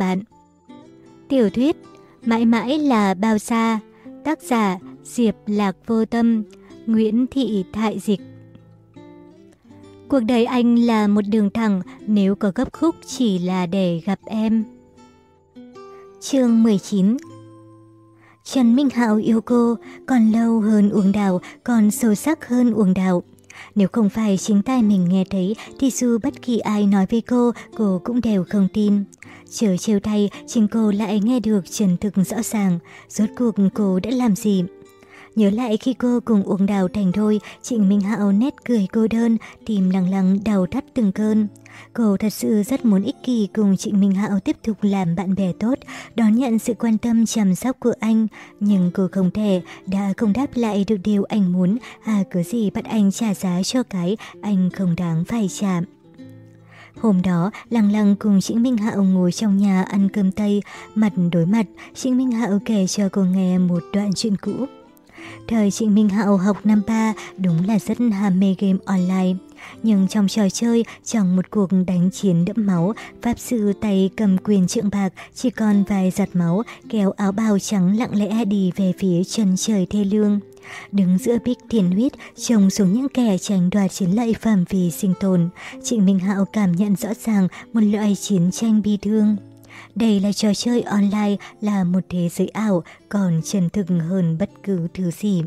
bạn. Tiểu thuyết Mãi mãi là bao xa Tác giả Diệp Lạc Vô Tâm Nguyễn Thị Thại Dịch Cuộc đời anh là một đường thẳng nếu có gấp khúc chỉ là để gặp em. Chương 19 Trần Minh Hạo yêu cô, còn lâu hơn uống đào, còn sâu sắc hơn uống đào. Nếu không phải chính tai mình nghe thấy thì dù bất kỳ ai nói với cô, cô cũng đều không tin. Chờ trêu thay, chính cô lại nghe được chân thực rõ ràng, rốt cuộc cô đã làm gì. Nhớ lại khi cô cùng uống đào thành thôi, Trịnh Minh Hạo nét cười cô đơn, tìm lặng lặng đào thắt từng cơn. Cô thật sự rất muốn ích kỷ cùng Trịnh Minh Hạo tiếp tục làm bạn bè tốt, đón nhận sự quan tâm chăm sóc của anh. Nhưng cô không thể, đã không đáp lại được điều anh muốn, à cứ gì bắt anh trả giá cho cái anh không đáng phải trả. Hôm đó, Lăng Lăng cùng Trịnh Minh Hạo ngồi trong nhà ăn cơm Tây, mặt đối mặt, Trịnh Minh Hạo kể cho cô nghe một đoạn chuyện cũ. Thời Trịnh Minh Hạo học năm ba đúng là rất ham mê game online. Nhưng trong trò chơi, trong một cuộc đánh chiến đẫm máu, Pháp sư tay cầm quyền trượng bạc, chỉ còn vài giọt máu, kéo áo bào trắng lặng lẽ đi về phía chân trời thê lương. Đứng giữa bích thiền huyết, trông xuống những kẻ tranh đoạt chiến lợi phẩm vì sinh tồn, Trịnh Minh Hạo cảm nhận rõ ràng một loại chiến tranh bi thương. Đây là trò chơi online, là một thế giới ảo, còn chân thực hơn bất cứ thứ gì.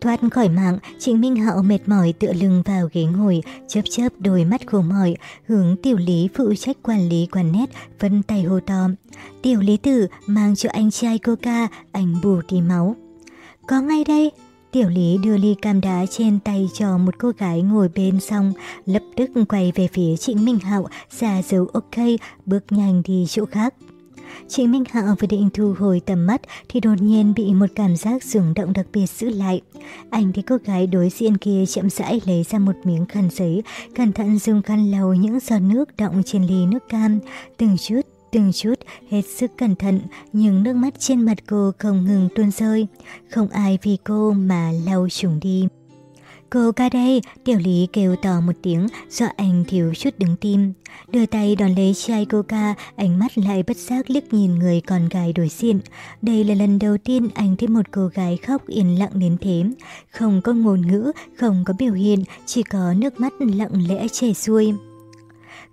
Thoát khỏi mạng, Trịnh Minh Hạo mệt mỏi tựa lưng vào ghế ngồi, chớp chớp đôi mắt khổ mỏi, hướng tiểu lý phụ trách quản lý quán nét, vân tay hô to. Tiểu lý tử mang cho anh trai coca, anh bù tí máu. Có ngay đây. Tiểu lý đưa ly cam đá trên tay cho một cô gái ngồi bên xong, lập tức quay về phía Trịnh Minh Hạo, ra dấu ok, bước nhanh đi chỗ khác. Chị Minh Hạo vừa định thu hồi tầm mắt thì đột nhiên bị một cảm giác rung động đặc biệt giữ lại. Anh thấy cô gái đối diện kia chậm rãi lấy ra một miếng khăn giấy, cẩn thận dùng khăn lau những giọt nước động trên ly nước cam, từng chút từng chút, hết sức cẩn thận, nhưng nước mắt trên mặt cô không ngừng tuôn rơi. Không ai vì cô mà lau chúng đi. Cô ca đây, tiểu lý kêu to một tiếng, dọa anh thiếu chút đứng tim. Đưa tay đón lấy chai coca, ánh mắt lại bất giác liếc nhìn người con gái đối diện. Đây là lần đầu tiên anh thấy một cô gái khóc yên lặng đến thế. Không có ngôn ngữ, không có biểu hiện, chỉ có nước mắt lặng lẽ chảy xuôi.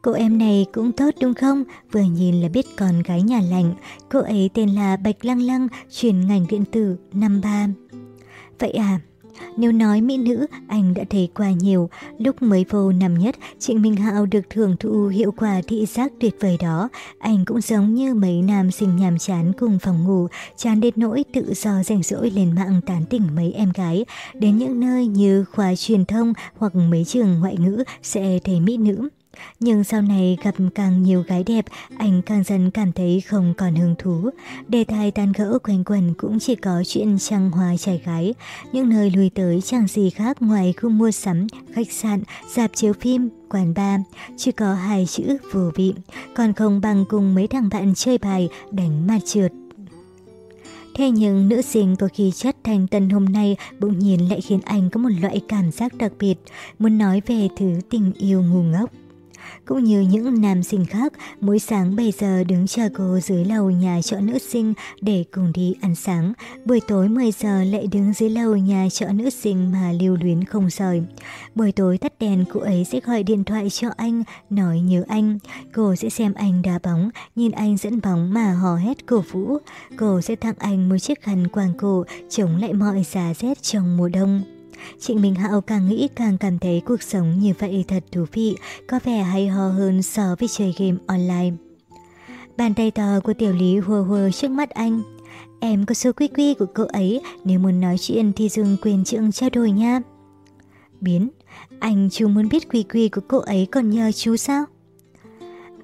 Cô em này cũng tốt đúng không? Vừa nhìn là biết con gái nhà lành. Cô ấy tên là Bạch Lăng Lăng, chuyển ngành điện tử, năm ba. Vậy à, nếu nói mỹ nữ, anh đã thấy qua nhiều. Lúc mới vô năm nhất, Trịnh Minh Hạo được thưởng thụ hiệu quả thị giác tuyệt vời đó. Anh cũng giống như mấy nam sinh nhàm chán cùng phòng ngủ, chán đến nỗi tự do rảnh rỗi lên mạng tán tỉnh mấy em gái. Đến những nơi như khoa truyền thông hoặc mấy trường ngoại ngữ sẽ thấy mỹ nữ. Nhưng sau này gặp càng nhiều gái đẹp, anh càng dần cảm thấy không còn hứng thú. Đề tài tan gỡ quanh quần cũng chỉ có chuyện trăng hoa trai gái. Những nơi lui tới chẳng gì khác ngoài khu mua sắm, khách sạn, dạp chiếu phim, quán bar. Chỉ có hai chữ vô vị, còn không bằng cùng mấy thằng bạn chơi bài, đánh mặt trượt. Thế nhưng nữ sinh có khí chất thành tân hôm nay bỗng nhiên lại khiến anh có một loại cảm giác đặc biệt, muốn nói về thứ tình yêu ngu ngốc. Cũng như những nam sinh khác, mỗi sáng bây giờ đứng chờ cô dưới lầu nhà trọ nữ sinh để cùng đi ăn sáng. Buổi tối 10 giờ lại đứng dưới lầu nhà trọ nữ sinh mà lưu luyến không rời. Buổi tối tắt đèn cô ấy sẽ gọi điện thoại cho anh, nói nhớ anh. Cô sẽ xem anh đá bóng, nhìn anh dẫn bóng mà hò hét cổ vũ. Cô sẽ tặng anh một chiếc khăn quàng cổ chống lại mọi giá rét trong mùa đông. Trịnh Minh Hạo càng nghĩ càng cảm thấy cuộc sống như vậy thật thú vị, có vẻ hay ho hơn so với chơi game online. Bàn tay to của tiểu lý hùa hùa trước mắt anh. Em có số quy quy của cô ấy, nếu muốn nói chuyện thì dừng quyền trượng trao đổi nha. Biến, anh chú muốn biết quy quy của cô ấy còn nhờ chú sao?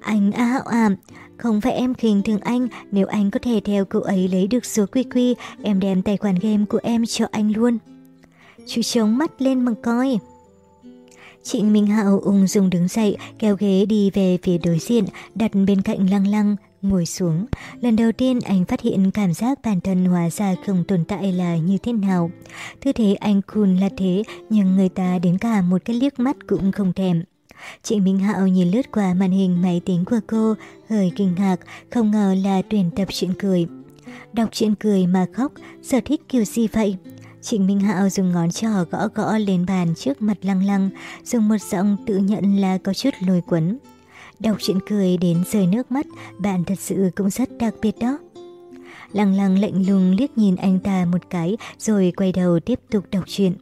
Anh A Hạo à, không phải em khinh thường anh, nếu anh có thể theo cô ấy lấy được số quy quy, em đem tài khoản game của em cho anh luôn. Chú chống mắt lên mà coi. Trịnh Minh Hạo ung dung đứng dậy, kéo ghế đi về phía đối diện, đặt bên cạnh lăng lăng, ngồi xuống. Lần đầu tiên anh phát hiện cảm giác bản thân hóa ra không tồn tại là như thế nào. Thứ thế anh cool là thế, nhưng người ta đến cả một cái liếc mắt cũng không thèm. Trịnh Minh Hạo nhìn lướt qua màn hình máy tính của cô, hơi kinh ngạc, không ngờ là tuyển tập chuyện cười. Đọc chuyện cười mà khóc, sở thích kiểu gì vậy? Trịnh Minh Hạo dùng ngón trỏ gõ gõ lên bàn trước mặt lăng lăng, dùng một giọng tự nhận là có chút lôi quấn. Đọc chuyện cười đến rơi nước mắt, bạn thật sự cũng rất đặc biệt đó. Lăng lăng lạnh lùng liếc nhìn anh ta một cái rồi quay đầu tiếp tục đọc chuyện.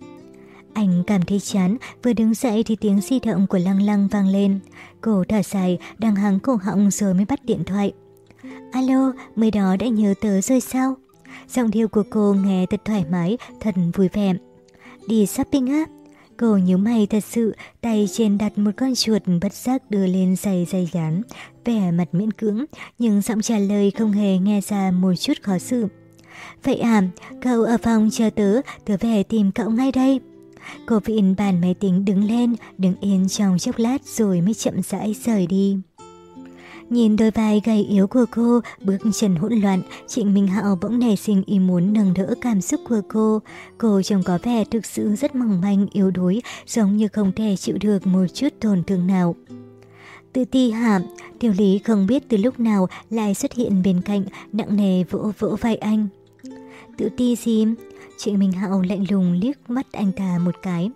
Anh cảm thấy chán, vừa đứng dậy thì tiếng di động của lăng lăng vang lên. Cô thở dài, đang hắng cổ họng rồi mới bắt điện thoại. Alo, mới đó đã nhớ tớ rồi sao? Giọng điệu của cô nghe thật thoải mái, thật vui vẻ. Đi shopping á? Cô nhíu mày thật sự, tay trên đặt một con chuột bất giác đưa lên giày dây gắn, vẻ mặt miễn cưỡng, nhưng giọng trả lời không hề nghe ra một chút khó xử. Vậy à, cậu ở phòng chờ tớ, tớ về tìm cậu ngay đây. Cô vịn bàn máy tính đứng lên, đứng yên trong chốc lát rồi mới chậm rãi rời đi. Nhìn đôi vai gầy yếu của cô, bước chân hỗn loạn, Trịnh Minh Hạo bỗng nảy sinh ý muốn nâng đỡ cảm xúc của cô. Cô trông có vẻ thực sự rất mỏng manh, yếu đuối, giống như không thể chịu được một chút tổn thương nào. Tự ti hả? Tiểu lý không biết từ lúc nào lại xuất hiện bên cạnh, nặng nề vỗ vỗ vai anh. Tự ti gì? Trịnh Minh Hạo lạnh lùng liếc mắt anh ta một cái.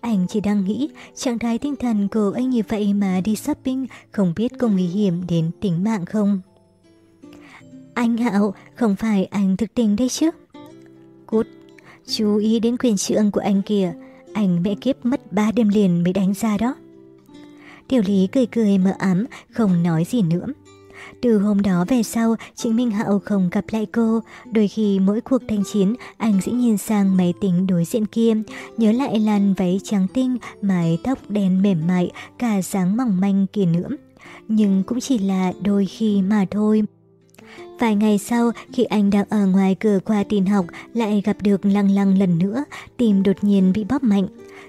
Anh chỉ đang nghĩ trạng thái tinh thần của anh như vậy mà đi shopping không biết có nguy hiểm đến tính mạng không. Anh Hạo, không phải anh thực tình đây chứ? Cút, chú ý đến quyền trượng của anh kìa. Anh mẹ kiếp mất ba đêm liền mới đánh ra đó. Tiểu lý cười cười mờ ám, không nói gì nữa. Từ hôm đó về sau, Trịnh Minh Hạo không gặp lại cô. Đôi khi mỗi cuộc thanh chiến, anh sẽ nhìn sang máy tính đối diện kia, nhớ lại làn váy trắng tinh, mái tóc đen mềm mại, cả dáng mỏng manh kia nữa. Nhưng cũng chỉ là đôi khi mà thôi. Vài ngày sau, khi anh đang ở ngoài cửa qua tin học, lại gặp được Lăng Lăng lần nữa, tim đột nhiên bị bóp mạnh.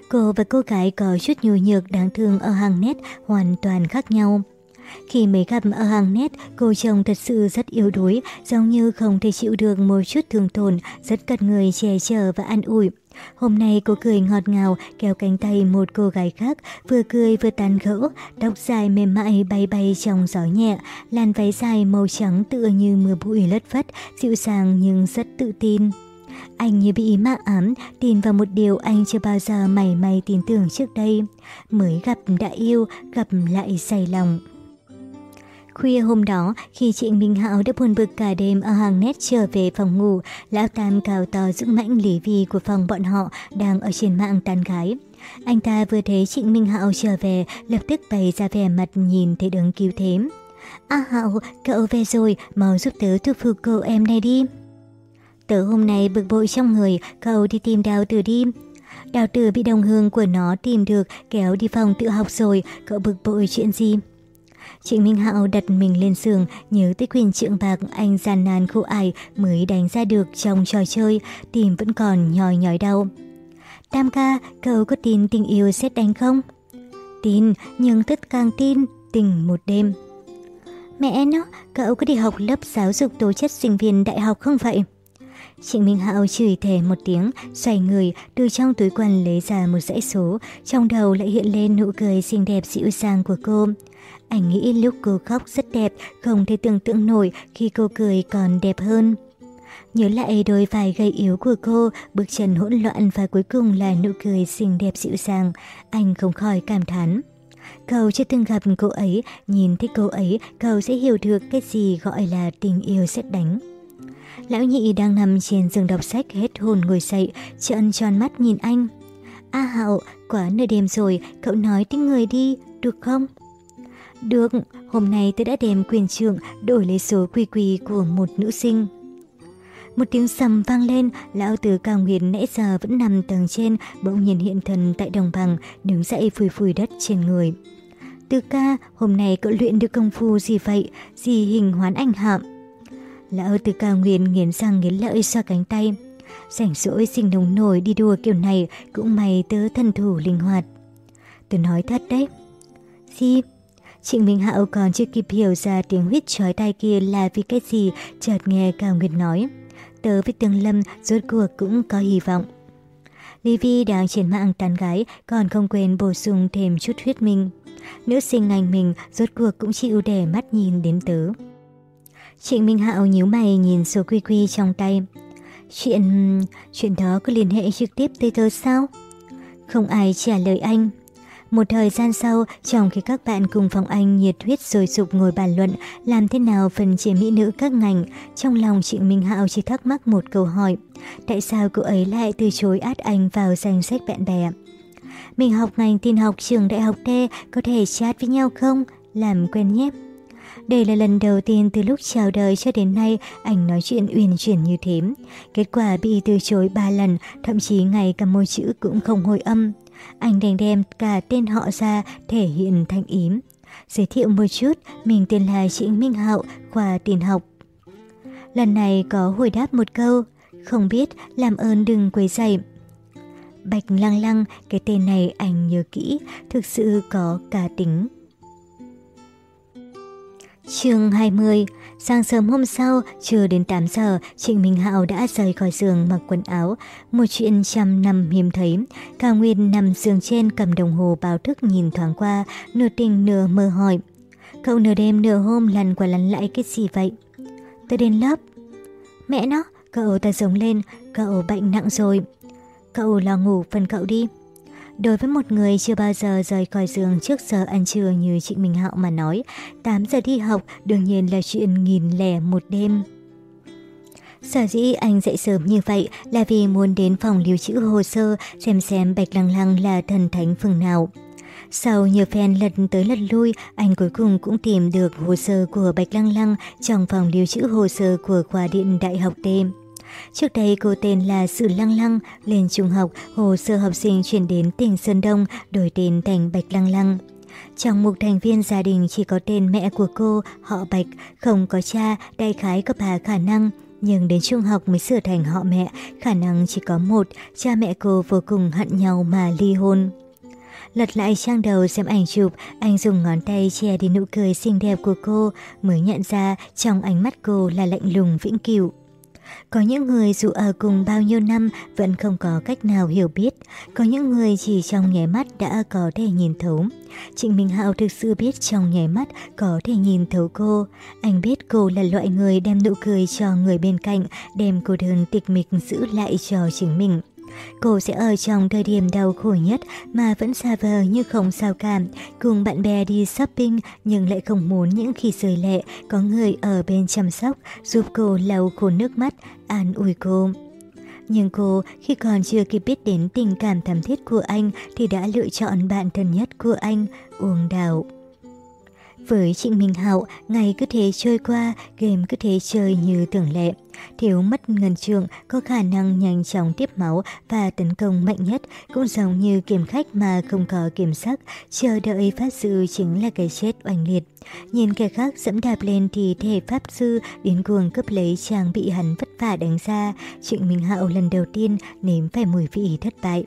Cô và cô gái có chút nhu nhược đáng thương ở hàng nét hoàn toàn khác nhau. Khi mới gặp ở hàng nét, cô chồng thật sự rất yếu đuối, giống như không thể chịu được một chút thương tổn, rất cần người che chở và an ủi. Hôm nay cô cười ngọt ngào, kéo cánh tay một cô gái khác, vừa cười vừa tán gẫu, tóc dài mềm mại bay bay trong gió nhẹ, làn váy dài màu trắng tựa như mưa bụi lất phất, dịu dàng nhưng rất tự tin. Anh như bị ma ám, tin vào một điều anh chưa bao giờ mảy may tin tưởng trước đây. Mới gặp đã yêu, gặp lại say lòng. Khuya hôm đó, khi chị Minh Hạo đã buồn bực cả đêm ở hàng nét trở về phòng ngủ, lão tam cao to dũng mãnh lý vi của phòng bọn họ đang ở trên mạng tán gái. Anh ta vừa thấy Trịnh Minh Hạo trở về, lập tức bày ra vẻ mặt nhìn thấy đứng cứu thế. A Hạo, cậu về rồi, mau giúp tớ thu phục cậu em này đi. Tớ hôm nay bực bội trong người, cậu đi tìm đào tử đi. Đào tử bị đồng hương của nó tìm được, kéo đi phòng tự học rồi, cậu bực bội chuyện gì? Trịnh Minh Hạo đặt mình lên giường, nhớ tới quyền trượng bạc anh gian nan khổ ải mới đánh ra được trong trò chơi, tim vẫn còn nhòi nhói đau. Tam ca, cậu có tin tình yêu sẽ đánh không? Tin, nhưng tất càng tin, tình một đêm. Mẹ nó, cậu có đi học lớp giáo dục tố chất sinh viên đại học không vậy? Trịnh Minh Hạo chửi thề một tiếng, xoay người, từ trong túi quần lấy ra một dãy số, trong đầu lại hiện lên nụ cười xinh đẹp dịu dàng của cô. Anh nghĩ lúc cô khóc rất đẹp, không thể tưởng tượng nổi khi cô cười còn đẹp hơn. Nhớ lại đôi vai gầy yếu của cô, bước chân hỗn loạn và cuối cùng là nụ cười xinh đẹp dịu dàng, anh không khỏi cảm thán. Cậu chưa từng gặp cô ấy, nhìn thấy cô ấy, cậu sẽ hiểu được cái gì gọi là tình yêu xét đánh. Lão nhị đang nằm trên giường đọc sách hết hồn ngồi dậy, trợn tròn mắt nhìn anh. A Hạo, quá nửa đêm rồi, cậu nói tiếng người đi, được không? Được, hôm nay tôi đã đem quyền trượng đổi lấy số quy quy của một nữ sinh. Một tiếng sầm vang lên, lão tử cao nguyệt nãy giờ vẫn nằm tầng trên, bỗng nhìn hiện thần tại đồng bằng, đứng dậy phủi phủi đất trên người. Từ ca, hôm nay cậu luyện được công phu gì vậy? Gì hình hoán anh hạm? Lão từ cao nguyệt nghiến răng nghiến lợi xoa cánh tay. Rảnh rỗi sinh nồng nổi đi đùa kiểu này, cũng may tớ thân thủ linh hoạt. Tớ nói thật đấy. Gì? Trịnh Minh Hạo còn chưa kịp hiểu ra tiếng huyết chói tai kia là vì cái gì, chợt nghe Cao Nguyệt nói. Tớ với Tương Lâm rốt cuộc cũng có hy vọng. Lý Vi đang trên mạng tán gái, còn không quên bổ sung thêm chút huyết minh. Nữ sinh ngành mình rốt cuộc cũng chịu để mắt nhìn đến tớ. Trịnh Minh Hạo nhíu mày nhìn số quy quy trong tay. Chuyện... chuyện đó có liên hệ trực tiếp tới tớ sao? Không ai trả lời anh. Một thời gian sau, trong khi các bạn cùng phòng anh nhiệt huyết rồi sụp ngồi bàn luận làm thế nào phần chia mỹ nữ các ngành, trong lòng Trịnh Minh Hạo chỉ thắc mắc một câu hỏi. Tại sao cô ấy lại từ chối át anh vào danh sách bạn bè? Mình học ngành tin học trường đại học T, có thể chat với nhau không? Làm quen nhé. Đây là lần đầu tiên từ lúc chào đời cho đến nay anh nói chuyện uyển chuyển như thế. Kết quả bị từ chối 3 lần, thậm chí ngay cả một chữ cũng không hồi âm. Anh đành đem cả tên họ ra thể hiện thành ím. Giới thiệu một chút, mình tên là Trịnh Minh Hạo, khoa tiền học. Lần này có hồi đáp một câu, không biết làm ơn đừng quấy dậy. Bạch Lăng Lăng, cái tên này anh nhớ kỹ, thực sự có cả tính chương 20 Sáng sớm hôm sau, chưa đến 8 giờ, Trịnh Minh Hạo đã rời khỏi giường mặc quần áo. Một chuyện trăm năm hiếm thấy. Cao Nguyên nằm giường trên cầm đồng hồ báo thức nhìn thoáng qua, nửa tình nửa mơ hỏi. Cậu nửa đêm nửa hôm lăn qua lăn lại cái gì vậy? Tôi đến lớp. Mẹ nó, cậu ta giống lên, cậu bệnh nặng rồi. Cậu lo ngủ phần cậu đi. Đối với một người chưa bao giờ rời khỏi giường trước giờ ăn trưa như Trịnh Minh Hạo mà nói, 8 giờ đi học đương nhiên là chuyện nghìn lẻ một đêm. Sở dĩ anh dậy sớm như vậy là vì muốn đến phòng lưu trữ hồ sơ xem xem Bạch Lăng Lăng là thần thánh phương nào. Sau nhiều phen lật tới lật lui, anh cuối cùng cũng tìm được hồ sơ của Bạch Lăng Lăng trong phòng lưu trữ hồ sơ của khoa điện Đại học Đêm. Trước đây cô tên là Sử Lăng Lăng, lên trung học, hồ sơ học sinh chuyển đến tỉnh Sơn Đông, đổi tên thành Bạch Lăng Lăng. Trong một thành viên gia đình chỉ có tên mẹ của cô, họ Bạch, không có cha, đại khái có hà khả năng. Nhưng đến trung học mới sửa thành họ mẹ, khả năng chỉ có một, cha mẹ cô vô cùng hận nhau mà ly hôn. Lật lại trang đầu xem ảnh chụp, anh dùng ngón tay che đi nụ cười xinh đẹp của cô, mới nhận ra trong ánh mắt cô là lạnh lùng vĩnh cửu. Có những người dù ở cùng bao nhiêu năm vẫn không có cách nào hiểu biết, có những người chỉ trong nháy mắt đã có thể nhìn thấu. Trịnh Minh Hạo thực sự biết trong nháy mắt có thể nhìn thấu cô. Anh biết cô là loại người đem nụ cười cho người bên cạnh, đem cô đơn tịch mịch giữ lại cho chính mình. Cô sẽ ở trong thời điểm đau khổ nhất mà vẫn xa vờ như không sao cảm, cùng bạn bè đi shopping nhưng lại không muốn những khi rời lệ có người ở bên chăm sóc, giúp cô lau khô nước mắt, an ủi cô. Nhưng cô khi còn chưa kịp biết đến tình cảm thầm thiết của anh thì đã lựa chọn bạn thân nhất của anh, Uông Đào. Với Trịnh Minh Hạo, ngày cứ thế trôi qua, game cứ thế chơi như thường lệ. Thiếu mất ngân trường có khả năng nhanh chóng tiếp máu và tấn công mạnh nhất, cũng giống như kiểm khách mà không có kiểm sắc, chờ đợi pháp sư chính là cái chết oanh liệt. Nhìn kẻ khác dẫm đạp lên thì thể pháp sư đến cuồng cướp lấy trang bị hắn vất vả đánh ra, Trịnh Minh Hạo lần đầu tiên nếm phải mùi vị thất bại.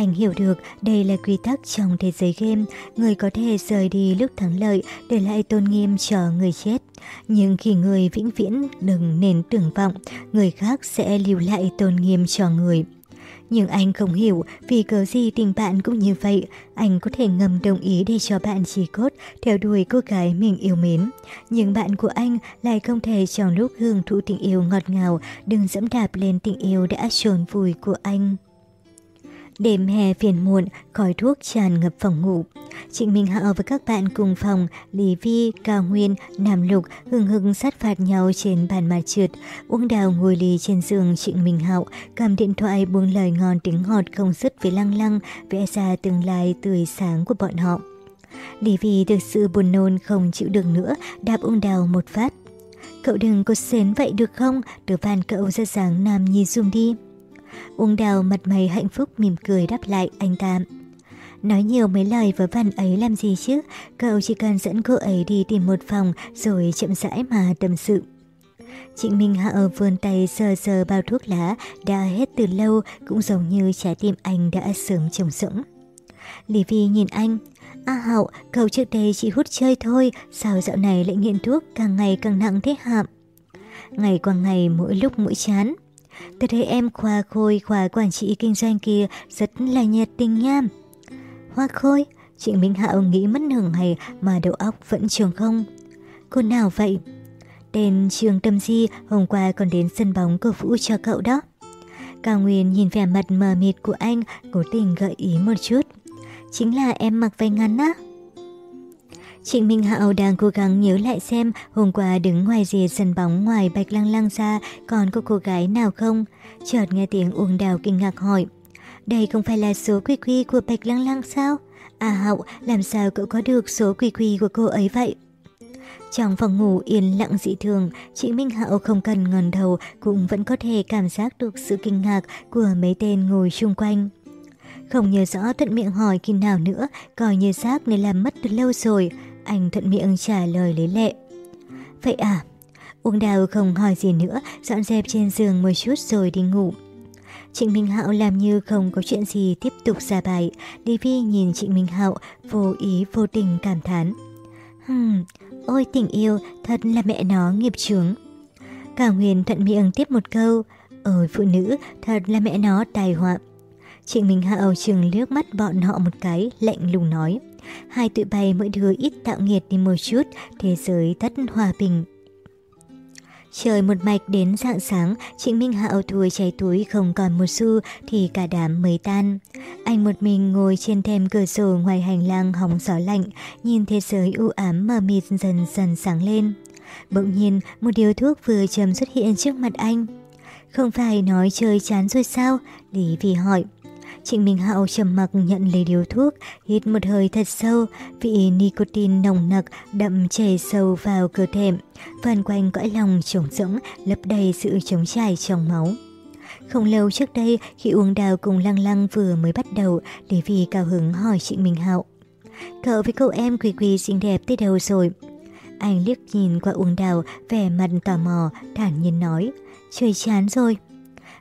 Anh hiểu được đây là quy tắc trong thế giới game, người có thể rời đi lúc thắng lợi để lại tôn nghiêm cho người chết. Nhưng khi người vĩnh viễn đừng nên tưởng vọng, người khác sẽ lưu lại tôn nghiêm cho người. Nhưng anh không hiểu vì cớ gì tình bạn cũng như vậy, anh có thể ngầm đồng ý để cho bạn chỉ cốt theo đuổi cô gái mình yêu mến. Nhưng bạn của anh lại không thể trong lúc hưởng thụ tình yêu ngọt ngào đừng dẫm đạp lên tình yêu đã trồn vùi của anh. Đêm hè phiền muộn, khói thuốc tràn ngập phòng ngủ. Trịnh Minh Hạo và các bạn cùng phòng, Lý Vi, Cao Nguyên, Nam Lục hừng hừng sát phạt nhau trên bàn mặt trượt. Uông Đào ngồi lì trên giường Trịnh Minh Hạo, cầm điện thoại buông lời ngon tiếng ngọt không dứt với lăng lăng, vẽ ra tương lai tươi sáng của bọn họ. Lý Vi thực sự buồn nôn không chịu được nữa, đạp Uông Đào một phát. Cậu đừng có xến vậy được không? tớ van cậu ra dáng nam nhi Dung đi. Uông đào mặt mày hạnh phúc mỉm cười đáp lại anh ta. Nói nhiều mấy lời với vần ấy làm gì chứ, cậu chỉ cần dẫn cô ấy đi tìm một phòng rồi chậm rãi mà tâm sự. Trịnh Minh hạo vươn tay sờ sờ bao thuốc lá đã hết từ lâu cũng giống như trái tim anh đã sớm trống rỗng. Lý Vi nhìn anh, A Hạo, cậu trước đây chỉ hút chơi thôi, sao dạo này lại nghiện thuốc càng ngày càng nặng thế hạm? Ngày qua ngày mỗi lúc mỗi chán. Tôi thấy em khoa khôi khoa quản trị kinh doanh kia rất là nhiệt tình nha. Hoa khôi, Trịnh Minh Hạo nghĩ mất nửa ngày mà đầu óc vẫn trường không. Cô nào vậy? Tên Trương Tâm Di hôm qua còn đến sân bóng cổ vũ cho cậu đó. Cao Nguyên nhìn vẻ mặt mờ mịt của anh, cố tình gợi ý một chút. Chính là em mặc váy ngắn á. Trịnh Minh Hạo đang cố gắng nhớ lại xem hôm qua đứng ngoài rìa sân bóng ngoài Bạch Lăng Lăng ra còn có cô gái nào không. Chợt nghe tiếng Uông Đào kinh ngạc hỏi. Đây không phải là số quy quy của Bạch Lăng Lăng sao? À Hạo, làm sao cậu có được số quy quy của cô ấy vậy? Trong phòng ngủ yên lặng dị thường, chị Minh Hạo không cần ngần đầu cũng vẫn có thể cảm giác được sự kinh ngạc của mấy tên ngồi chung quanh. Không nhớ rõ thuận miệng hỏi khi nào nữa, coi như xác nên làm mất từ lâu rồi. Anh thuận miệng trả lời lấy lệ. Vậy à? Uông đào không hỏi gì nữa, dọn dẹp trên giường một chút rồi đi ngủ. Trịnh Minh Hạo làm như không có chuyện gì tiếp tục ra bài. Lý Vi nhìn Trịnh Minh Hạo vô ý vô tình cảm thán. Hừm, ôi tình yêu, thật là mẹ nó nghiệp chướng. Cả Huyền thuận miệng tiếp một câu. Ôi phụ nữ, thật là mẹ nó tài họa. Trịnh Minh Hạo trường liếc mắt bọn họ một cái, lạnh lùng nói. Hai tụi bay mỗi đứa ít tạo nghiệt đi một chút, thế giới tất hòa bình. Trời một mạch đến dạng sáng, Trịnh Minh Hạo thùi cháy túi không còn một xu thì cả đám mới tan. Anh một mình ngồi trên thềm cửa sổ ngoài hành lang hóng gió lạnh, nhìn thế giới u ám mờ mịt dần dần sáng lên. Bỗng nhiên, một điều thuốc vừa chầm xuất hiện trước mặt anh. Không phải nói chơi chán rồi sao? Lý Vì hỏi. Trịnh Minh Hạo trầm mặc nhận lấy điếu thuốc, hít một hơi thật sâu, vị nicotine nồng nặc đậm chảy sâu vào cơ thể, vần quanh cõi lòng trống rỗng, lấp đầy sự trống trải trong máu. Không lâu trước đây, khi uống đào cùng Lăng Lăng vừa mới bắt đầu, để vì cao hứng hỏi Trịnh Minh Hạo. Cậu với cậu em Quỳ Quỳ xinh đẹp tới đâu rồi? Anh liếc nhìn qua uống đào, vẻ mặt tò mò, thản nhiên nói. Trời chán rồi.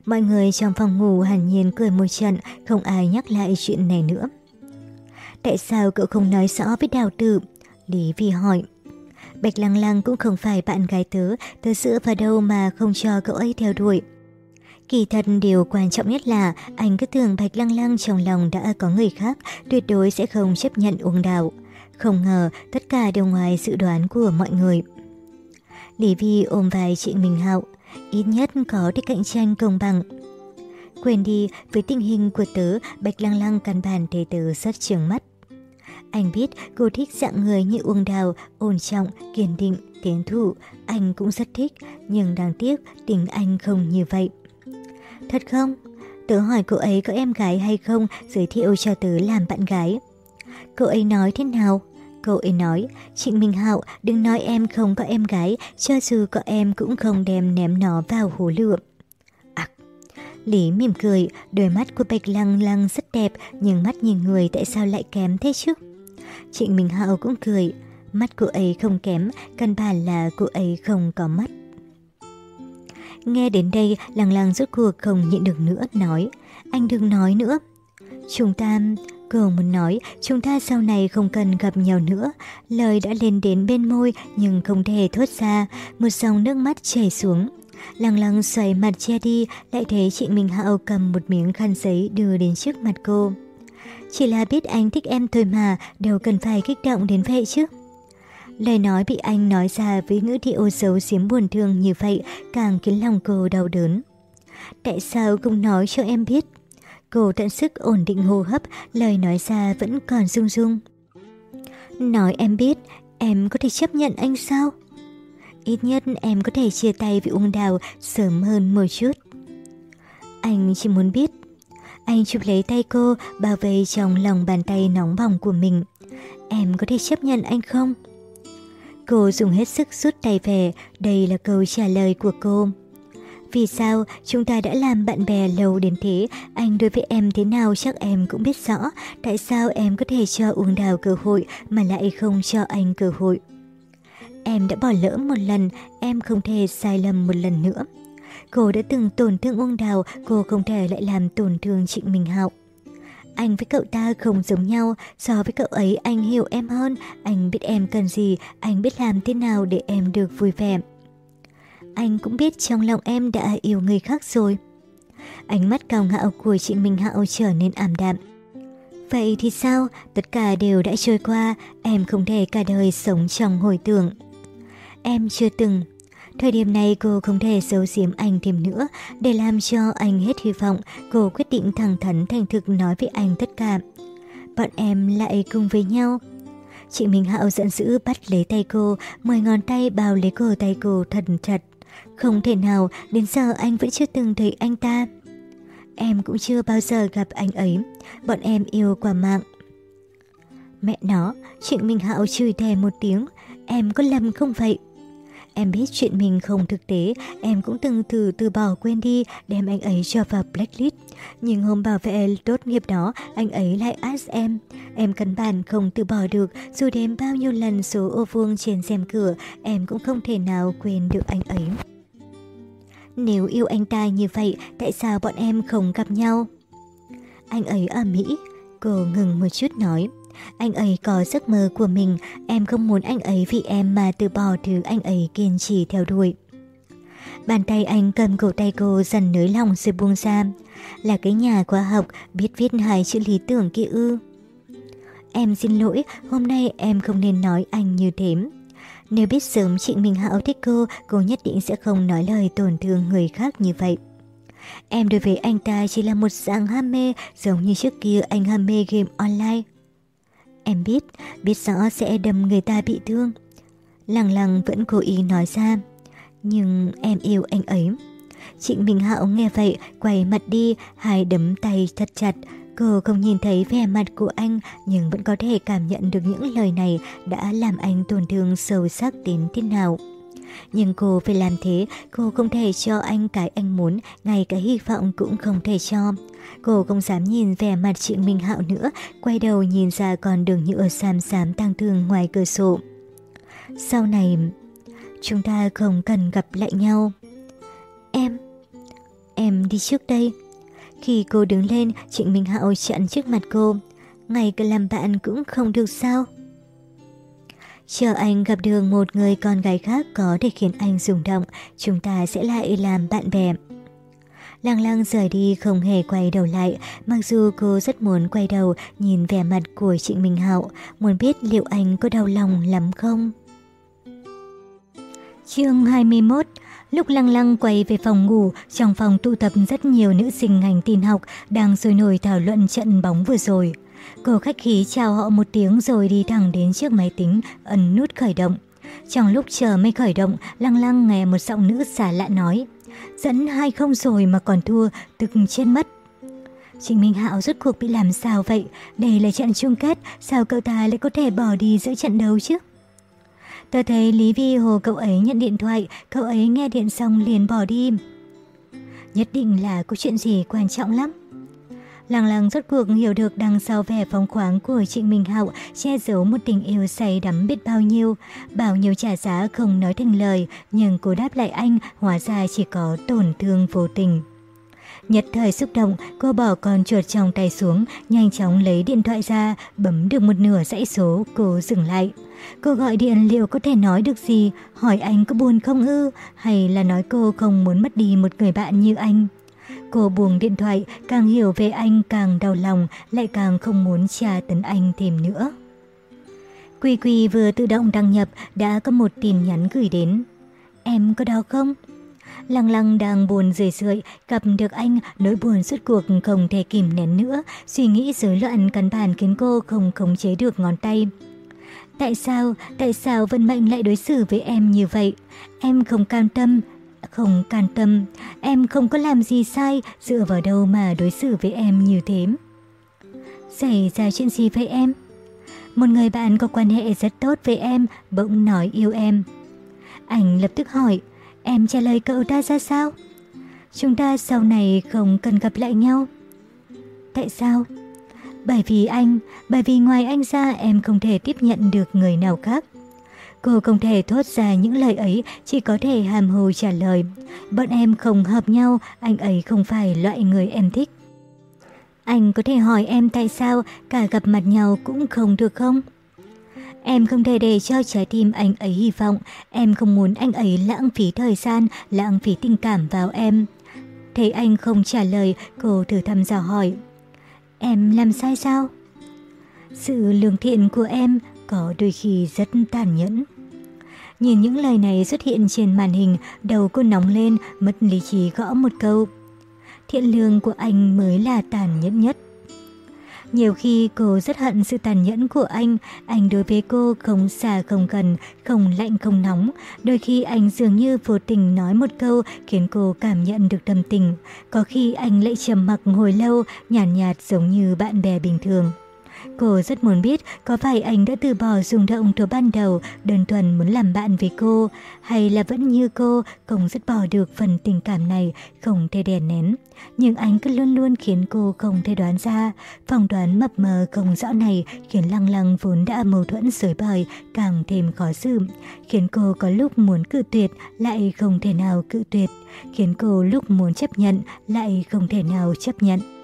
Mọi người trong phòng ngủ hẳn nhiên cười một trận, không ai nhắc lại chuyện này nữa. Tại sao cậu không nói rõ với đào tử? Lý Vi hỏi. Bạch Lăng Lăng cũng không phải bạn gái tớ, tớ dựa vào đâu mà không cho cậu ấy theo đuổi. Kỳ thật điều quan trọng nhất là anh cứ tưởng Bạch Lăng Lăng trong lòng đã có người khác, tuyệt đối sẽ không chấp nhận uống đào. Không ngờ tất cả đều ngoài dự đoán của mọi người. Lý Vi ôm vai chị Minh Hạo, ít nhất có thể cạnh tranh công bằng. Quên đi, với tình hình của tớ, Bạch Lăng Lăng căn bản thấy tớ rất trường mắt. Anh biết cô thích dạng người như Uông Đào, ổn trọng, kiên định, tiến thủ, anh cũng rất thích, nhưng đáng tiếc tình anh không như vậy. Thật không? Tớ hỏi cô ấy có em gái hay không, giới thiệu cho tớ làm bạn gái. Cô ấy nói thế nào? Cô ấy nói, Trịnh Minh Hạo đừng nói em không có em gái, cho dù có em cũng không đem ném nó vào hồ lửa. À, Lý mỉm cười, đôi mắt của Bạch Lăng Lăng rất đẹp, nhưng mắt nhìn người tại sao lại kém thế chứ? Trịnh Minh Hạo cũng cười, mắt cô ấy không kém, căn bản là cô ấy không có mắt. Nghe đến đây, Lăng Lăng rốt cuộc không nhịn được nữa, nói, anh đừng nói nữa. Chúng ta, Cô muốn nói chúng ta sau này không cần gặp nhau nữa. Lời đã lên đến bên môi nhưng không thể thốt ra, một dòng nước mắt chảy xuống. Lăng lăng xoay mặt che đi, lại thấy chị Minh Hạo cầm một miếng khăn giấy đưa đến trước mặt cô. Chỉ là biết anh thích em thôi mà, đâu cần phải kích động đến vậy chứ. Lời nói bị anh nói ra với ngữ thị ô xấu xiếm buồn thương như vậy càng khiến lòng cô đau đớn. Tại sao không nói cho em biết? Cô tận sức ổn định hô hấp, lời nói ra vẫn còn rung rung. Nói em biết, em có thể chấp nhận anh sao? Ít nhất em có thể chia tay với Uông Đào sớm hơn một chút. Anh chỉ muốn biết. Anh chụp lấy tay cô, bao vây trong lòng bàn tay nóng bỏng của mình. Em có thể chấp nhận anh không? Cô dùng hết sức rút tay về, đây là câu trả lời của cô. Vì sao chúng ta đã làm bạn bè lâu đến thế, anh đối với em thế nào chắc em cũng biết rõ. Tại sao em có thể cho Uông Đào cơ hội mà lại không cho anh cơ hội? Em đã bỏ lỡ một lần, em không thể sai lầm một lần nữa. Cô đã từng tổn thương Uông Đào, cô không thể lại làm tổn thương Trịnh Minh Hạo. Anh với cậu ta không giống nhau, so với cậu ấy anh hiểu em hơn, anh biết em cần gì, anh biết làm thế nào để em được vui vẻ anh cũng biết trong lòng em đã yêu người khác rồi. Ánh mắt cao ngạo của chị Minh Hạo trở nên ảm đạm. Vậy thì sao? Tất cả đều đã trôi qua, em không thể cả đời sống trong hồi tưởng. Em chưa từng. Thời điểm này cô không thể giấu giếm anh thêm nữa. Để làm cho anh hết hy vọng, cô quyết định thẳng thắn thành thực nói với anh tất cả. Bọn em lại cùng với nhau. Chị Minh Hạo giận dữ bắt lấy tay cô, mười ngón tay bao lấy cổ tay cô thật chặt. Không thể nào, đến giờ anh vẫn chưa từng thấy anh ta. Em cũng chưa bao giờ gặp anh ấy, bọn em yêu qua mạng. Mẹ nó, Trịnh Minh Hạo chửi thề một tiếng, em có lầm không vậy? Em biết chuyện mình không thực tế, em cũng từng thử từ bỏ quên đi, đem anh ấy cho vào blacklist. Nhưng hôm bảo vệ tốt nghiệp đó, anh ấy lại ask em. Em căn bản không từ bỏ được, dù đến bao nhiêu lần số ô vuông trên rèm cửa, em cũng không thể nào quên được anh ấy. Nếu yêu anh ta như vậy, tại sao bọn em không gặp nhau? Anh ấy ở Mỹ. Cô ngừng một chút nói. Anh ấy có giấc mơ của mình, em không muốn anh ấy vì em mà từ bỏ thứ anh ấy kiên trì theo đuổi. Bàn tay anh cầm cổ tay cô dần nới lòng rồi buông ra. Là cái nhà khoa học biết viết hai chữ lý tưởng kia ư. Em xin lỗi, hôm nay em không nên nói anh như thế. Nếu biết sớm chị Minh Hạo thích cô, cô nhất định sẽ không nói lời tổn thương người khác như vậy. Em đối với anh ta chỉ là một dạng ham mê giống như trước kia anh ham mê game online. Em biết, biết rõ sẽ đâm người ta bị thương. Lăng lăng vẫn cố ý nói ra. Nhưng em yêu anh ấy. Trịnh Minh Hạo nghe vậy, quay mặt đi, hai đấm tay thật chặt. Cô không nhìn thấy vẻ mặt của anh nhưng vẫn có thể cảm nhận được những lời này đã làm anh tổn thương sâu sắc đến thế nào. Nhưng cô phải làm thế, cô không thể cho anh cái anh muốn, ngay cả hy vọng cũng không thể cho. Cô không dám nhìn vẻ mặt chị Minh Hạo nữa, quay đầu nhìn ra con đường nhựa xám xám tăng thương ngoài cửa sổ. Sau này, chúng ta không cần gặp lại nhau. Em, em đi trước đây. Khi cô đứng lên, Trịnh Minh Hạo chặn trước mặt cô. ngày cả làm bạn cũng không được sao? Chờ anh gặp được một người con gái khác có thể khiến anh rung động, chúng ta sẽ lại làm bạn bè. Lăng lăng rời đi không hề quay đầu lại, mặc dù cô rất muốn quay đầu nhìn vẻ mặt của Trịnh Minh Hạo, muốn biết liệu anh có đau lòng lắm không? Chương 21 Lúc lăng lăng quay về phòng ngủ, trong phòng tụ tập rất nhiều nữ sinh ngành tin học đang sôi nổi thảo luận trận bóng vừa rồi. Cô khách khí chào họ một tiếng rồi đi thẳng đến chiếc máy tính, ấn nút khởi động. Trong lúc chờ máy khởi động, lăng lăng nghe một giọng nữ xả lạ nói. Dẫn hai không rồi mà còn thua, tức chết mất. Trịnh Minh Hạo rốt cuộc bị làm sao vậy? Đây là trận chung kết, sao cậu ta lại có thể bỏ đi giữa trận đấu chứ? Tôi thấy Lý Vi hồ cậu ấy nhận điện thoại, cậu ấy nghe điện xong liền bỏ đi. Nhất định là có chuyện gì quan trọng lắm. Lăng lăng rốt cuộc hiểu được đằng sau vẻ phóng khoáng của Trịnh Minh Hạo che giấu một tình yêu say đắm biết bao nhiêu. Bao nhiêu trả giá không nói thành lời, nhưng cô đáp lại anh hóa ra chỉ có tổn thương vô tình. Nhất thời xúc động, cô bỏ con chuột trong tay xuống, nhanh chóng lấy điện thoại ra, bấm được một nửa dãy số, cô dừng lại. Cô gọi điện liệu có thể nói được gì, hỏi anh có buồn không ư, hay là nói cô không muốn mất đi một người bạn như anh. Cô buông điện thoại, càng hiểu về anh càng đau lòng, lại càng không muốn tra tấn anh thêm nữa. Quy Quy vừa tự động đăng nhập đã có một tin nhắn gửi đến. Em có đau không? Lăng lăng đang buồn rười rượi, gặp được anh, nỗi buồn suốt cuộc không thể kìm nén nữa, suy nghĩ rối loạn căn bản khiến cô không khống chế được ngón tay. Tại sao, tại sao vân mạnh lại đối xử với em như vậy? Em không cam tâm, không can tâm, em không có làm gì sai, dựa vào đâu mà đối xử với em như thế. Xảy ra chuyện gì với em? Một người bạn có quan hệ rất tốt với em, bỗng nói yêu em. Anh lập tức hỏi, em trả lời cậu ta ra sao? Chúng ta sau này không cần gặp lại nhau. Tại sao? Bởi vì anh, bởi vì ngoài anh ra em không thể tiếp nhận được người nào khác. Cô không thể thốt ra những lời ấy, chỉ có thể hàm hồ trả lời. Bọn em không hợp nhau, anh ấy không phải loại người em thích. Anh có thể hỏi em tại sao cả gặp mặt nhau cũng không được không? Em không thể để cho trái tim anh ấy hy vọng, em không muốn anh ấy lãng phí thời gian, lãng phí tình cảm vào em. Thấy anh không trả lời, cô thử thăm dò hỏi. Em làm sai sao? Sự lương thiện của em có đôi khi rất tàn nhẫn. Nhìn những lời này xuất hiện trên màn hình, đầu cô nóng lên, mất lý trí gõ một câu. Thiện lương của anh mới là tàn nhẫn nhất. Nhiều khi cô rất hận sự tàn nhẫn của anh, anh đối với cô không xa không gần, không lạnh không nóng. Đôi khi anh dường như vô tình nói một câu khiến cô cảm nhận được tâm tình. Có khi anh lại trầm mặc hồi lâu, nhàn nhạt, nhạt giống như bạn bè bình thường. Cô rất muốn biết có phải anh đã từ bỏ rung động từ ban đầu, đơn thuần muốn làm bạn với cô, hay là vẫn như cô, không dứt bỏ được phần tình cảm này, không thể đè nén. Nhưng anh cứ luôn luôn khiến cô không thể đoán ra. Phỏng đoán mập mờ không rõ này khiến lăng lăng vốn đã mâu thuẫn sới bời, càng thêm khó xử. Khiến cô có lúc muốn cự tuyệt, lại không thể nào cự tuyệt. Khiến cô lúc muốn chấp nhận, lại không thể nào chấp nhận.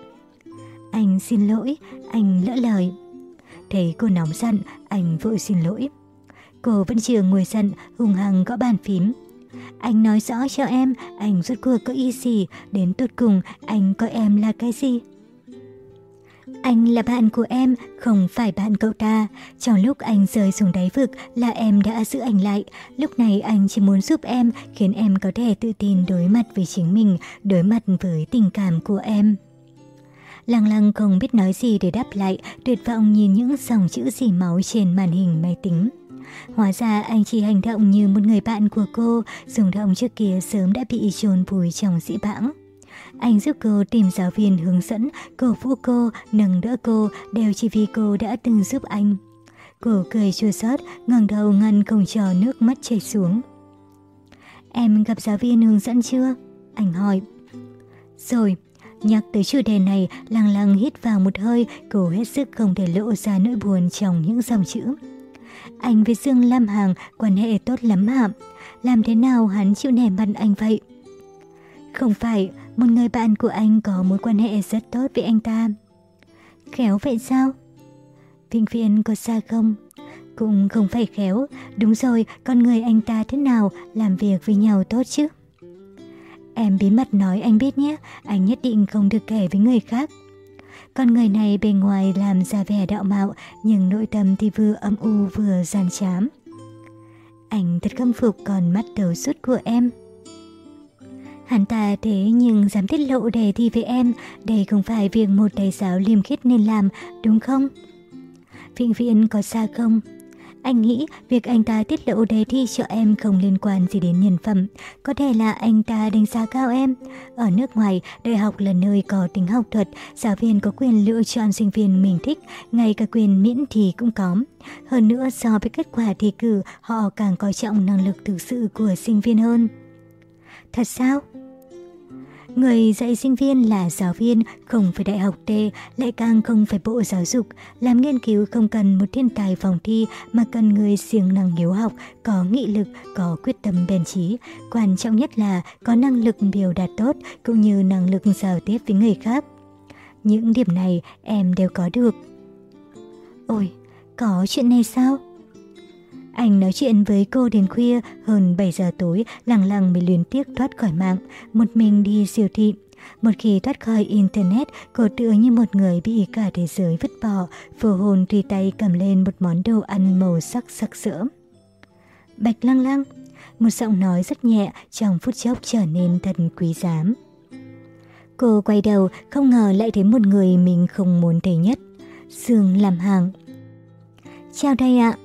Anh xin lỗi, anh lỡ lời. Thấy cô nóng giận, anh vội xin lỗi. Cô vẫn chưa ngồi giận, hung hăng gõ bàn phím. Anh nói rõ cho em, anh rốt cuộc có ý gì, đến tột cùng anh coi em là cái gì? Anh là bạn của em, không phải bạn cậu ta. Trong lúc anh rơi xuống đáy vực là em đã giữ anh lại. Lúc này anh chỉ muốn giúp em, khiến em có thể tự tin đối mặt với chính mình, đối mặt với tình cảm của em. Lăng lăng không biết nói gì để đáp lại, tuyệt vọng nhìn những dòng chữ dì máu trên màn hình máy tính. Hóa ra anh chỉ hành động như một người bạn của cô, dùng động trước kia sớm đã bị chôn vùi trong dĩ bãng. Anh giúp cô tìm giáo viên hướng dẫn, cổ vũ cô, nâng đỡ cô, đều chỉ vì cô đã từng giúp anh. Cô cười chua xót, ngẩng đầu ngăn không cho nước mắt chảy xuống. Em gặp giáo viên hướng dẫn chưa? Anh hỏi. Rồi, Nhắc tới chủ đề này, lăng lăng hít vào một hơi, cố hết sức không thể lộ ra nỗi buồn trong những dòng chữ. Anh với Dương Lam Hàng quan hệ tốt lắm hả? Làm thế nào hắn chịu nể mặt anh vậy? Không phải, một người bạn của anh có mối quan hệ rất tốt với anh ta. Khéo vậy sao? Vinh viên có xa không? Cũng không phải khéo, đúng rồi, con người anh ta thế nào làm việc với nhau tốt chứ? Em bí mật nói anh biết nhé, anh nhất định không được kể với người khác. Con người này bề ngoài làm ra vẻ đạo mạo, nhưng nội tâm thì vừa âm u vừa gian chám. Anh thật khâm phục con mắt đầu suốt của em. Hắn ta thế nhưng dám tiết lộ đề thi với em, đây không phải việc một thầy giáo liêm khiết nên làm, đúng không? Vĩnh viễn có xa không? Anh nghĩ việc anh ta tiết lộ đề thi cho em không liên quan gì đến nhân phẩm. Có thể là anh ta đánh giá cao em. Ở nước ngoài, đại học là nơi có tính học thuật, giáo viên có quyền lựa chọn sinh viên mình thích, ngay cả quyền miễn thì cũng có. Hơn nữa, so với kết quả thi cử, họ càng coi trọng năng lực thực sự của sinh viên hơn. Thật sao? Người dạy sinh viên là giáo viên, không phải đại học T, lại càng không phải bộ giáo dục. Làm nghiên cứu không cần một thiên tài phòng thi mà cần người siêng năng hiếu học, có nghị lực, có quyết tâm bền trí. Quan trọng nhất là có năng lực biểu đạt tốt cũng như năng lực giao tiếp với người khác. Những điểm này em đều có được. Ôi, có chuyện này sao? Anh nói chuyện với cô đến khuya, hơn 7 giờ tối, lặng lặng mới liên tiếc thoát khỏi mạng, một mình đi siêu thị. Một khi thoát khỏi Internet, cô tựa như một người bị cả thế giới vứt bỏ, vô hồn tùy tay cầm lên một món đồ ăn màu sắc sắc sỡ. Bạch lăng lăng, một giọng nói rất nhẹ trong phút chốc trở nên thật quý giám. Cô quay đầu, không ngờ lại thấy một người mình không muốn thấy nhất. Dương làm hàng. Chào đây ạ.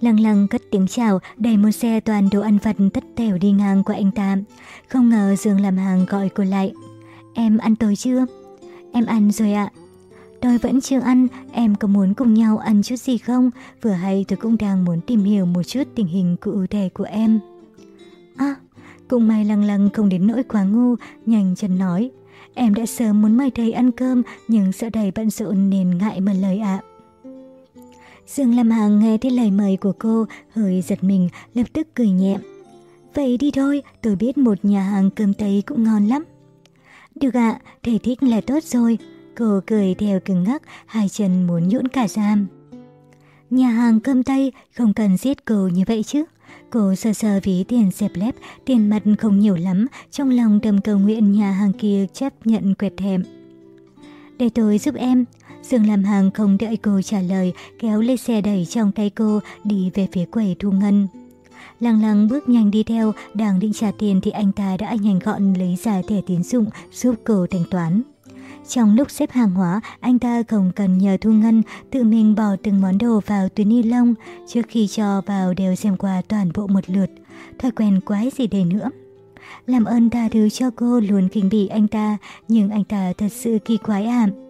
Lăng lăng cất tiếng chào, đẩy một xe toàn đồ ăn vặt tất tèo đi ngang qua anh ta. Không ngờ Dương làm hàng gọi cô lại. Em ăn tối chưa? Em ăn rồi ạ. Tôi vẫn chưa ăn, em có muốn cùng nhau ăn chút gì không? Vừa hay tôi cũng đang muốn tìm hiểu một chút tình hình cụ thể của em. À, cũng may lăng lăng không đến nỗi quá ngu, nhanh chân nói. Em đã sớm muốn mời thầy ăn cơm, nhưng sợ thầy bận rộn nên ngại mà lời ạ. Dương Lam Hằng nghe thấy lời mời của cô, hơi giật mình, lập tức cười nhẹ. Vậy đi thôi, tôi biết một nhà hàng cơm Tây cũng ngon lắm. Được ạ, thầy thích là tốt rồi. Cô cười theo cứng ngắc, hai chân muốn nhũn cả giam. Nhà hàng cơm Tây không cần giết cô như vậy chứ. Cô sờ sờ ví tiền xẹp lép, tiền mặt không nhiều lắm, trong lòng đầm cầu nguyện nhà hàng kia chấp nhận quẹt thèm. Để tôi giúp em. Dương Lam Hằng không đợi cô trả lời, kéo lấy xe đẩy trong tay cô, đi về phía quầy thu ngân. Lăng lăng bước nhanh đi theo, đang định trả tiền thì anh ta đã nhanh gọn lấy ra thẻ tín dụng giúp cô thanh toán. Trong lúc xếp hàng hóa, anh ta không cần nhờ thu ngân, tự mình bỏ từng món đồ vào túi ni lông, trước khi cho vào đều xem qua toàn bộ một lượt. Thói quen quái gì để nữa. Làm ơn tha thứ cho cô luôn kinh bị anh ta, nhưng anh ta thật sự kỳ quái ảm.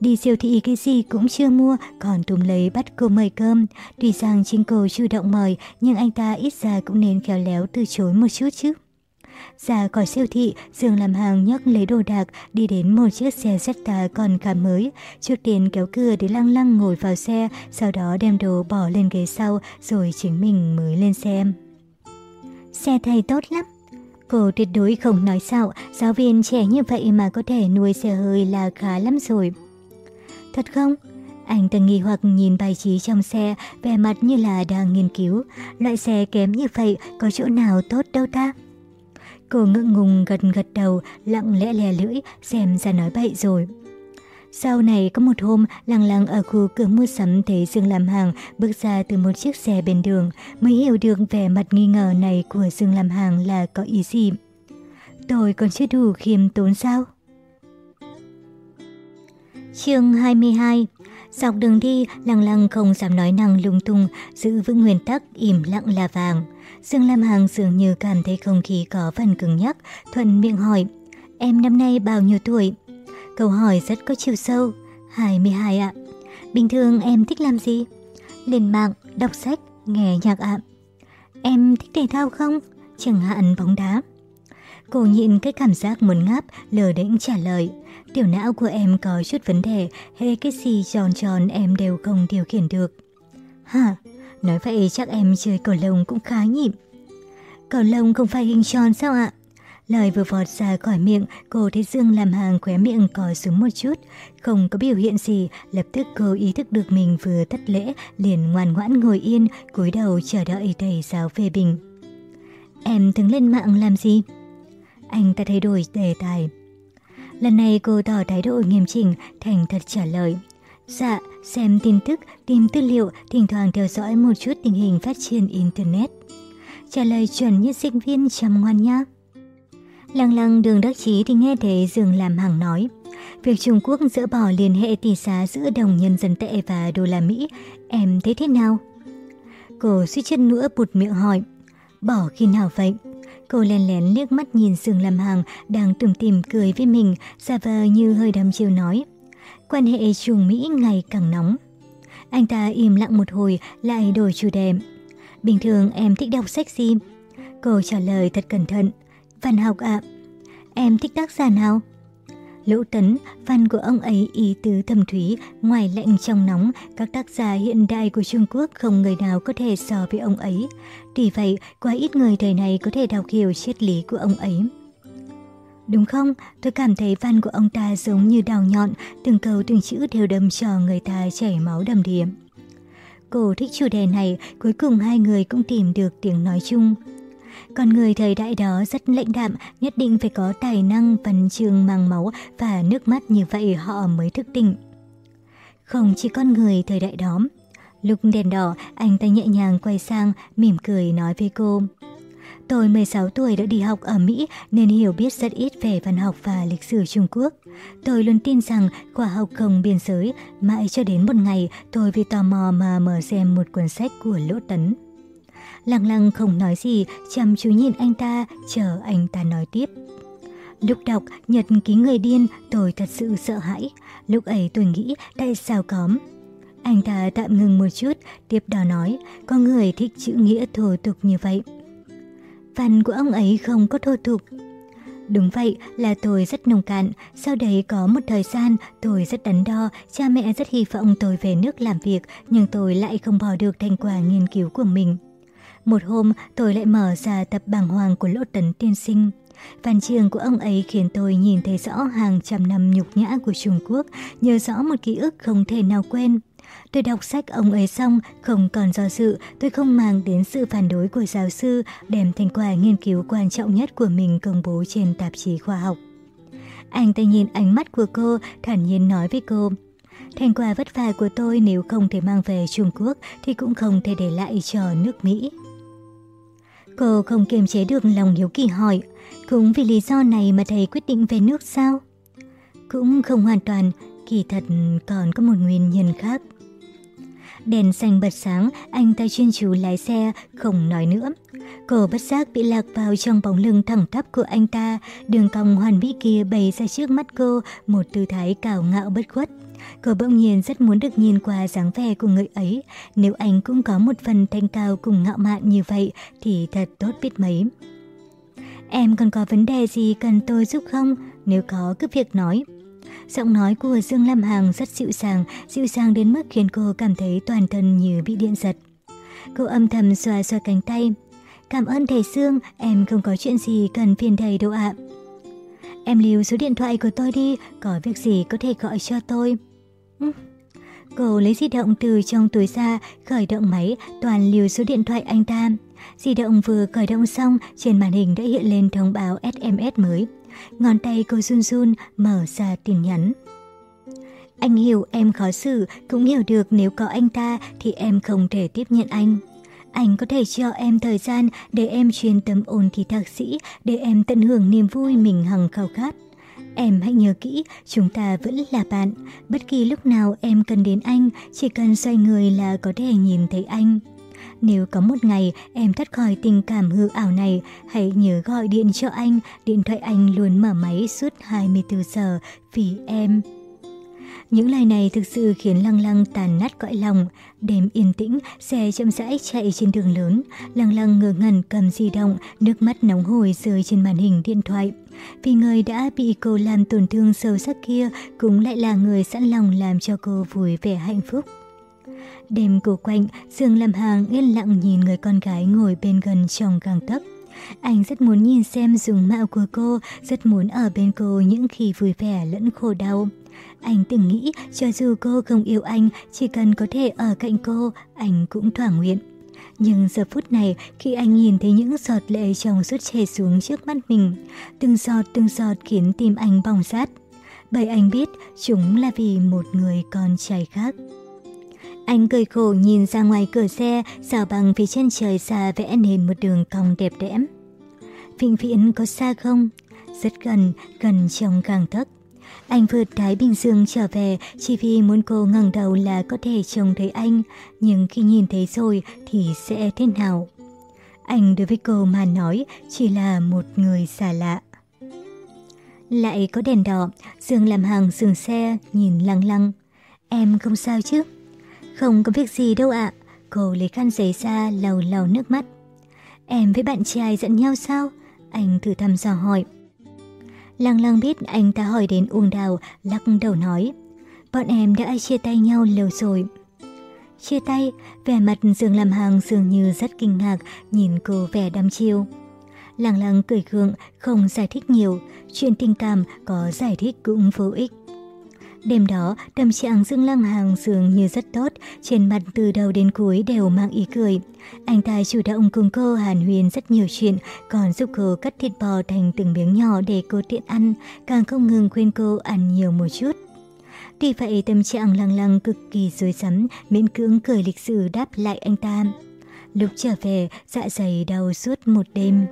Đi siêu thị cái gì cũng chưa mua, còn túm lấy bắt cô mời cơm. Tuy rằng chính cô chủ động mời, nhưng anh ta ít ra cũng nên khéo léo từ chối một chút chứ. Ra khỏi siêu thị, Dương làm hàng nhấc lấy đồ đạc, đi đến một chiếc xe Jetta còn cả mới. Trước tiên kéo cửa để lăng lăng ngồi vào xe, sau đó đem đồ bỏ lên ghế sau, rồi chính mình mới lên xe. Xe thầy tốt lắm. Cô tuyệt đối không nói xạo, giáo viên trẻ như vậy mà có thể nuôi xe hơi là khá lắm rồi. Thật không? Anh ta nghi hoặc nhìn bài trí trong xe, vẻ mặt như là đang nghiên cứu. Loại xe kém như vậy có chỗ nào tốt đâu ta? Cô ngượng ngùng gật gật đầu, lặng lẽ lè lưỡi, xem ra nói bậy rồi. Sau này có một hôm, lăng lăng ở khu cửa mua sắm thấy Dương làm hàng bước ra từ một chiếc xe bên đường, mới hiểu được vẻ mặt nghi ngờ này của Dương làm hàng là có ý gì. Tôi còn chưa đủ khiêm tốn sao? Chương 22 Dọc đường đi, lăng lăng không dám nói năng lung tung, giữ vững nguyên tắc im lặng là vàng. Dương Lam Hằng dường như cảm thấy không khí có phần cứng nhắc, thuận miệng hỏi, em năm nay bao nhiêu tuổi? Câu hỏi rất có chiều sâu, 22 ạ. Bình thường em thích làm gì? Lên mạng, đọc sách, nghe nhạc ạ. Em thích thể thao không? Chẳng hạn bóng đá. Cô nhịn cái cảm giác muốn ngáp, lờ đễnh trả lời. Tiểu não của em có chút vấn đề, hệ cái gì tròn tròn em đều không điều khiển được. Hả? Nói vậy chắc em chơi cầu lông cũng khá nhịp. Cầu lông không phải hình tròn sao ạ? Lời vừa vọt ra khỏi miệng, cô thấy Dương làm hàng khóe miệng cò xuống một chút. Không có biểu hiện gì, lập tức cô ý thức được mình vừa thất lễ, liền ngoan ngoãn ngồi yên, cúi đầu chờ đợi thầy giáo phê bình. Em từng lên mạng làm gì? Anh ta thay đổi đề tài. Lần này cô tỏ thái độ nghiêm chỉnh, thành thật trả lời. Dạ, xem tin tức, tìm tư liệu, thỉnh thoảng theo dõi một chút tình hình phát triển Internet. Trả lời chuẩn như sinh viên chăm ngoan nhá. Lăng lăng đường đắc chí thì nghe thấy Dương làm hàng nói. Việc Trung Quốc dỡ bỏ liên hệ tỷ giá giữa đồng nhân dân tệ và đô la Mỹ, em thấy thế nào? Cô suy chân nữa bụt miệng hỏi. Bỏ khi nào vậy? Cô lén lén liếc mắt nhìn Dương Lam Hằng đang tủm tìm cười với mình, giả vờ như hơi đăm chiêu nói. Quan hệ Trung Mỹ ngày càng nóng. Anh ta im lặng một hồi, lại đổi chủ đề. Bình thường em thích đọc sách gì? Cô trả lời thật cẩn thận. Văn học ạ. Em thích tác giả nào? Lỗ Tấn, văn của ông ấy ý tứ thâm thúy, ngoài lạnh trong nóng, các tác giả hiện đại của Trung Quốc không người nào có thể so với ông ấy. Vì vậy, quá ít người thời này có thể đọc hiểu triết lý của ông ấy. Đúng không? Tôi cảm thấy văn của ông ta giống như đào nhọn, từng câu từng chữ đều đâm cho người ta chảy máu đầm điểm. Cô thích chủ đề này, cuối cùng hai người cũng tìm được tiếng nói chung. Con người thời đại đó rất lãnh đạm, nhất định phải có tài năng, văn chương mang máu và nước mắt như vậy họ mới thức tỉnh. Không chỉ con người thời đại đó. Lúc đèn đỏ, anh ta nhẹ nhàng quay sang, mỉm cười nói với cô. Tôi 16 tuổi đã đi học ở Mỹ nên hiểu biết rất ít về văn học và lịch sử Trung Quốc. Tôi luôn tin rằng quả học không biên giới, mãi cho đến một ngày tôi vì tò mò mà mở xem một cuốn sách của Lỗ Tấn. Lăng lăng không nói gì, chăm chú nhìn anh ta, chờ anh ta nói tiếp. Lúc đọc nhật ký người điên, tôi thật sự sợ hãi. Lúc ấy tôi nghĩ tại sao cóm. Anh ta tạm ngừng một chút, tiếp đó nói, có người thích chữ nghĩa thô tục như vậy. Văn của ông ấy không có thô tục. Đúng vậy là tôi rất nông cạn, sau đấy có một thời gian tôi rất đắn đo, cha mẹ rất hy vọng tôi về nước làm việc, nhưng tôi lại không bỏ được thành quả nghiên cứu của mình. Một hôm, tôi lại mở ra tập bảng hoàng của Lỗ Tấn Tiên Sinh. Văn trường của ông ấy khiến tôi nhìn thấy rõ hàng trăm năm nhục nhã của Trung Quốc, nhớ rõ một ký ức không thể nào quên. Tôi đọc sách ông ấy xong, không còn do dự, tôi không mang đến sự phản đối của giáo sư, đem thành quả nghiên cứu quan trọng nhất của mình công bố trên tạp chí khoa học. Anh ta nhìn ánh mắt của cô, thản nhiên nói với cô, Thành quả vất vả của tôi nếu không thể mang về Trung Quốc thì cũng không thể để lại cho nước Mỹ. Cô không kiềm chế được lòng hiếu kỳ hỏi, cũng vì lý do này mà thầy quyết định về nước sao? Cũng không hoàn toàn, kỳ thật còn có một nguyên nhân khác. Đèn xanh bật sáng, anh ta chuyên chú lái xe, không nói nữa. Cô bất giác bị lạc vào trong bóng lưng thẳng tắp của anh ta, đường cong hoàn mỹ kia bày ra trước mắt cô một tư thái cào ngạo bất khuất. Cô bỗng nhiên rất muốn được nhìn qua dáng vẻ của người ấy. Nếu anh cũng có một phần thanh cao cùng ngạo mạn như vậy thì thật tốt biết mấy. Em còn có vấn đề gì cần tôi giúp không? Nếu có cứ việc nói. Giọng nói của Dương Lam Hằng rất dịu dàng, dịu dàng đến mức khiến cô cảm thấy toàn thân như bị điện giật. Cô âm thầm xoa xoa cánh tay. Cảm ơn thầy Dương, em không có chuyện gì cần phiền thầy đâu ạ. Em lưu số điện thoại của tôi đi, có việc gì có thể gọi cho tôi. Ừ. Cô lấy di động từ trong túi ra, khởi động máy, toàn lưu số điện thoại anh ta. Di động vừa khởi động xong, trên màn hình đã hiện lên thông báo SMS mới. Ngón tay cô run run, mở ra tin nhắn. Anh hiểu em khó xử, cũng hiểu được nếu có anh ta thì em không thể tiếp nhận anh. Anh có thể cho em thời gian để em chuyên tâm ôn thi thạc sĩ, để em tận hưởng niềm vui mình hằng khao khát. Em hãy nhớ kỹ, chúng ta vẫn là bạn. Bất kỳ lúc nào em cần đến anh, chỉ cần xoay người là có thể nhìn thấy anh. Nếu có một ngày em thoát khỏi tình cảm hư ảo này, hãy nhớ gọi điện cho anh, điện thoại anh luôn mở máy suốt 24 giờ vì em. Những lời này thực sự khiến Lăng Lăng tàn nát cõi lòng. Đêm yên tĩnh, xe chậm rãi chạy trên đường lớn. Lăng Lăng ngơ ngẩn cầm di động, nước mắt nóng hổi rơi trên màn hình điện thoại. Vì người đã bị cô làm tổn thương sâu sắc kia cũng lại là người sẵn lòng làm cho cô vui vẻ hạnh phúc. Đêm cổ quạnh, Dương Lâm Hàng yên lặng nhìn người con gái ngồi bên gần trong gang tấc. Anh rất muốn nhìn xem dùng mạo của cô, rất muốn ở bên cô những khi vui vẻ lẫn khổ đau. Anh từng nghĩ cho dù cô không yêu anh, chỉ cần có thể ở cạnh cô, anh cũng thỏa nguyện. Nhưng giờ phút này, khi anh nhìn thấy những giọt lệ trong suốt chảy xuống trước mắt mình, từng giọt từng giọt khiến tim anh bỏng rát. Bởi anh biết chúng là vì một người con trai khác. Anh cười khổ nhìn ra ngoài cửa xe, xào bằng phía chân trời xa vẽ nên một đường cong đẹp đẽ. Vĩnh viễn có xa không? Rất gần, gần trong gang tấc. Anh vượt Thái Bình Dương trở về chỉ vì muốn cô ngẩng đầu là có thể trông thấy anh, nhưng khi nhìn thấy rồi thì sẽ thế nào? Anh đối với cô mà nói chỉ là một người xa lạ. Lại có đèn đỏ, Dương làm hàng dừng xe, nhìn lăng lăng. Em không sao chứ? Không có việc gì đâu ạ. Cô lấy khăn giấy ra lau lau nước mắt. Em với bạn trai giận nhau sao? Anh thử thăm dò hỏi. Lăng lăng biết anh ta hỏi đến Uông Đào, lắc đầu nói. Bọn em đã chia tay nhau lâu rồi. Chia tay, vẻ mặt Dương làm hàng dường như rất kinh ngạc, nhìn cô vẻ đăm chiêu. Lăng lăng cười gượng, không giải thích nhiều, chuyện tình cảm có giải thích cũng vô ích. Đêm đó, tâm trạng Dương Lăng Hàng dường như rất tốt, trên mặt từ đầu đến cuối đều mang ý cười. Anh ta chủ động cùng cô hàn huyền rất nhiều chuyện, còn giúp cô cắt thịt bò thành từng miếng nhỏ để cô tiện ăn, càng không ngừng khuyên cô ăn nhiều một chút. Tuy vậy tâm trạng lăng lăng cực kỳ dối rắm, miễn cưỡng cười lịch sử đáp lại anh ta. Lúc trở về, dạ dày đau suốt một đêm.